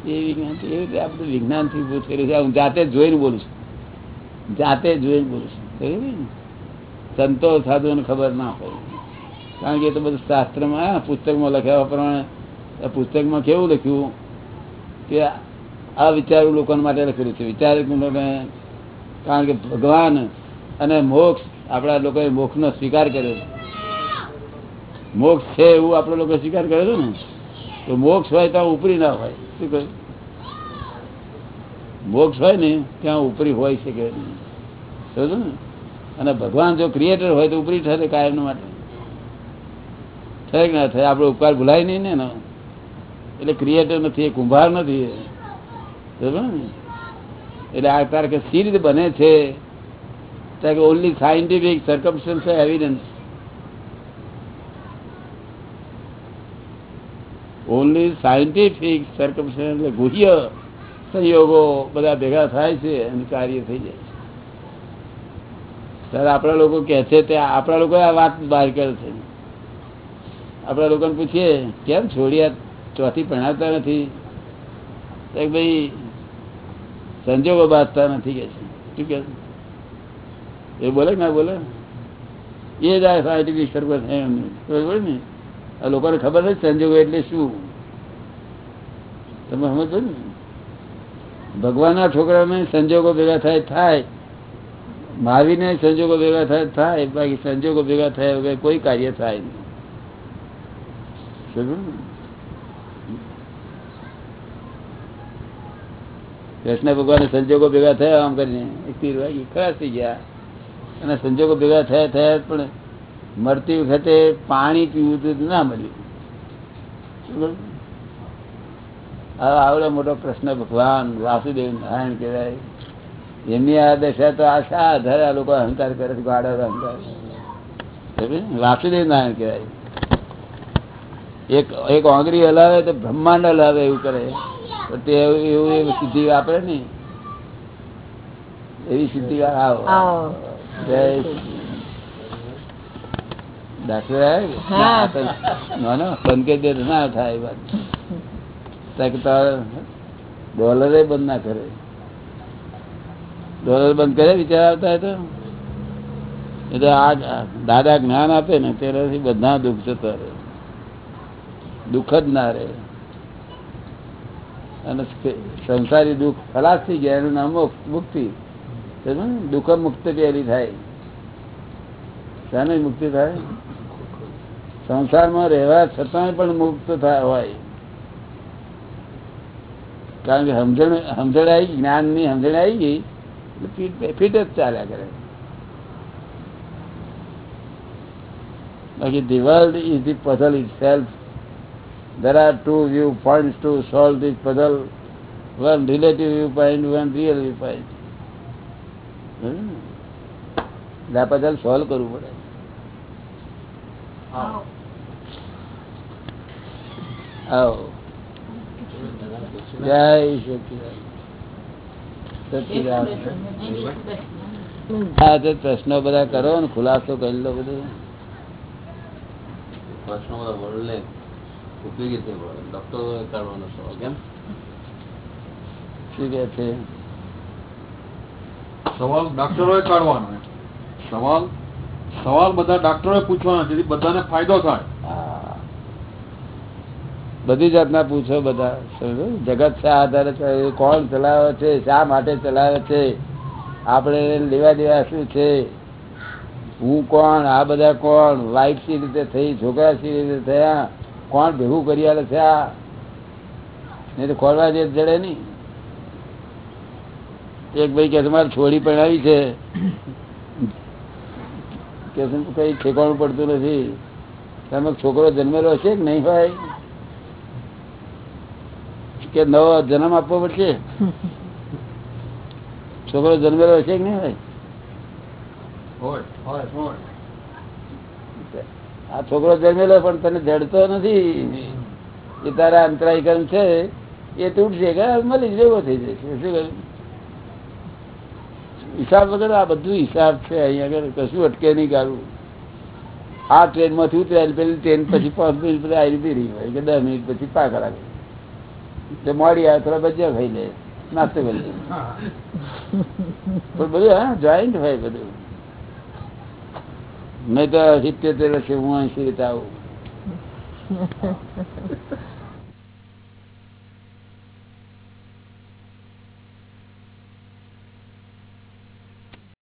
એ વિજ્ઞાન એ રીતે આ બધું વિજ્ઞાનથી ઊભું થયેલું છે. હું જાતે જોઈને બોલું છું. જાતે જોઈને બોલું છું. કહ્યું ને? સંતો સાધુઓને ખબર ના હોય કારણ કે એ તો બધું શાસ્ત્રમાં પુસ્તકમાં લખ્યા પ્રમાણે. પુસ્તકમાં કેવું લખ્યું? કે આ વિચારો લોકો માટે લખેલું છે. વિચાર કારણ કે ભગવાન અને મોક્ષ આપણા લોકોએ મોક્ષનો સ્વીકાર કર્યો મોક્ષ છે એવું આપણે લોકો સ્વીકાર કર્યો છે ને? તો મોક્ષ હોય ત્યાં ઉપરી ના હોય. શું કહ્યું? મોક્ષ હોય ને ત્યાં ઉપરી હોય શકે સમજો ને? અને ભગવાન જો ક્રિએટર હોય તો ઉપરી ઠરે કાયમ માટે. થાય કે ના થાય આપણો ઉપકાર ભૂલાય નહીં ને એનો. એટલે ક્રિએટર નથી, એ કુંભાર નથી એટલે આ તાર કે સી રીતે બને છે? ત્યાં કે only scientific circumstance evidence only scientific circumstance એટલે ગુહ્ય સંયોગો બધા ભેગા થાય છે અને કાર્ય થઈ જાય. ત્યારે આપણા લોકો કે છે તે આપણા લોકો આ વાત બહાર કરે છે. આપણા લોકોને પૂછીએ, કેમ છોડ્યા ચોથી ભણાવતા નથી? ભાઈ સંજોગો બાંધતા નથી કે છે. શું કે એ બોલે ના બોલે? એ જ આ સાયન્ટિફિક સર્કલ બરોબર ને, આ લોકોને ખબર નથી સંજોગો એટલે શું? તમે સમજો ને? ભગવાનના છોકરાને સંજોગો ભેગા થાય થાય. મહાવીરને સંજોગો ભેગા થાય થાય, બાકી સંજોગો ભેગા થયા વગર કોઈ કાર્ય થાય નહીં. કૃષ્ણ ભગવાન સંજોગો ભેગા થયા આમ કરીને, એક વાગી, ખરાશ થઈ ગયા. અને સંજોગો ભેગા થયા થયા પણ મરતી વખતે પાણી પીવું તો ના મળ્યું. આવડો મોટો કૃષ્ણ ભગવાન વાસુદેવ નારાયણ કહેવાય. એમની આ દશા તો આશા આધારે આ લોકો અહંકાર કરે છે ગાડો અહંકાર વાસુદેવ નારાયણ કહેવાય. એક એક આંગળી હલાવે તો બ્રહ્માંડ હલાવે એવું કરે. તે એવું એવું એવી સિદ્ધિ વાપરે ને? એવી સિદ્ધિ એ ડોલરે બંધ ના કરે. ડોલર બંધ કરે, વિચાર આવતા તો. એટલે આ દાદા જ્ઞાન આપે ને, તેનાથી બધા દુઃખ જતા રહે. દુઃખ જ ના રહે. અને સંસારી દુઃખ ખલાસ થઈ ગયા, એનું નામ મુક્તિ દુઃખ મુક્ત પહેલી થાય. શાને મુક્તિ થાય? સંસારમાં રહેવા છતાં પણ મુક્ત થાય હોય. કારણ કે સમજણ સમજણ આવી જ્ઞાનની સમજણ આવી ગઈ ફીટ ફીટ જ ચાલ્યા કરે બાકી the world is the puzzle itself there are two viewpoints to solve this puzzle one relative viewpoint one real viewpoint હમ? એટલે આ puzzle solve કરવું પડે આવો જય સચિદાનંદ. હા તો પ્રશ્નો બધા કરો ને ખુલાસો કરી લો બધું. પ્રશ્નો બધા વર્લ્ડને ઉપયોગી થઈ પડે ડોક્ટરો કાઢવાનો સવાલ કેમ? શું કે છે? સવાલ ડાક્ટરોએ કાઢવાનો સવાલ? સવાલ બધા ડોક્ટરો પૂછવાના જેથી બધાને ફાયદો થાય. બધી જાતના પૂછો બધા. જગત શા આધારે કોણ ચલાવે છે, શા માટે ચલાવે છે? આપણે લેવા દેવા શું છે? હું કોણ? આ બધા કોણ? વાઈફ સી રીતે થઈ? છોકરા સી રીતે થયા? કોણ ભેગું કરી આલે છે આ? નહીં તો ખોરવા જે જડે નહીં. એક ભાઈ કે તમારે છોડી પણ આવી છે. કે કઈ ઠેકાણું પડતું નથી. તમે છોકરો જન્મેલો છે કે નહીં હોય? કે નવો જન્મ આપવો પડશે? છોકરો જન્મેલો હશે કે નહીં હોય આ છોકરો જન્મેલો પણ તને જડતો નથી? એ તારા અંતરાય કર્મ છે? એ તૂટશે કે? મળી જેવો થઈ જશે. શું કહ્યું હિસાબ વગર આ બધું હિસાબ છે અહીંયા આગળ. કશું અટકે નહીં ગાળું. આ ટ્રેનમાંથી ઉતર્યા પેલી ટ્રેન પછી પાંચ મિનિટ પછી આવી રીતે રહી હોય કે દસ મિનિટ પછી પાક લાગે તો મોડી આવે, થોડા ભજીયા ખાઈ લે નાસ્તો કરી લે. બધું, હા જોઈન્ટ હોય બધું. મેં તો સિત્તેર વર્ષે હું અહીં રીતે આવું